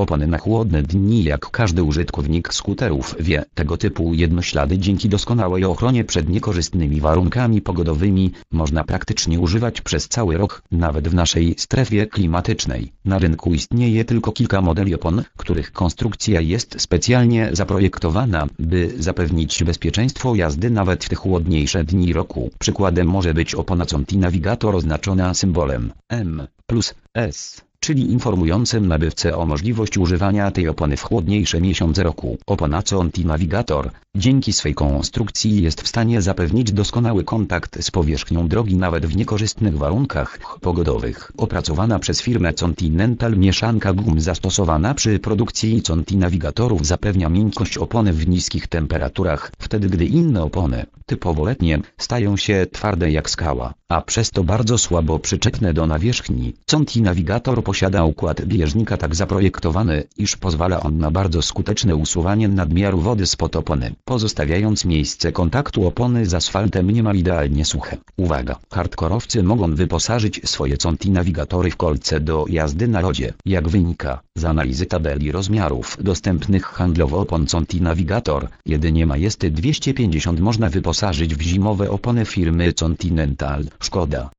Opony na chłodne dni jak każdy użytkownik skuterów wie, tego typu jednoślady dzięki doskonałej ochronie przed niekorzystnymi warunkami pogodowymi, można praktycznie używać przez cały rok, nawet w naszej strefie klimatycznej. Na rynku istnieje tylko kilka modeli opon, których konstrukcja jest specjalnie zaprojektowana, by zapewnić bezpieczeństwo jazdy nawet w te chłodniejsze dni roku. Przykładem może być opona Conti Navigator oznaczona symbolem M plus S czyli informującym nabywcę o możliwości używania tej opony w chłodniejsze miesiące roku. Opona Conti Navigator, dzięki swej konstrukcji jest w stanie zapewnić doskonały kontakt z powierzchnią drogi nawet w niekorzystnych warunkach pogodowych. Opracowana przez firmę Continental mieszanka gum zastosowana przy produkcji Conti Navigatorów zapewnia miękkość opony w niskich temperaturach, wtedy gdy inne opony, typowo letnie, stają się twarde jak skała, a przez to bardzo słabo przyczepne do nawierzchni. Conti Navigator posiada układ bieżnika tak zaprojektowany, iż pozwala on na bardzo skuteczne usuwanie nadmiaru wody spod opony, pozostawiając miejsce kontaktu opony z asfaltem niemal idealnie suche. Uwaga! Hardkorowcy mogą wyposażyć swoje Conti Navigatory w kolce do jazdy na lodzie. Jak wynika z analizy tabeli rozmiarów dostępnych handlowo opon Conti Navigator, jedynie Majesty 250 można wyposażyć w zimowe opony firmy Continental. Szkoda,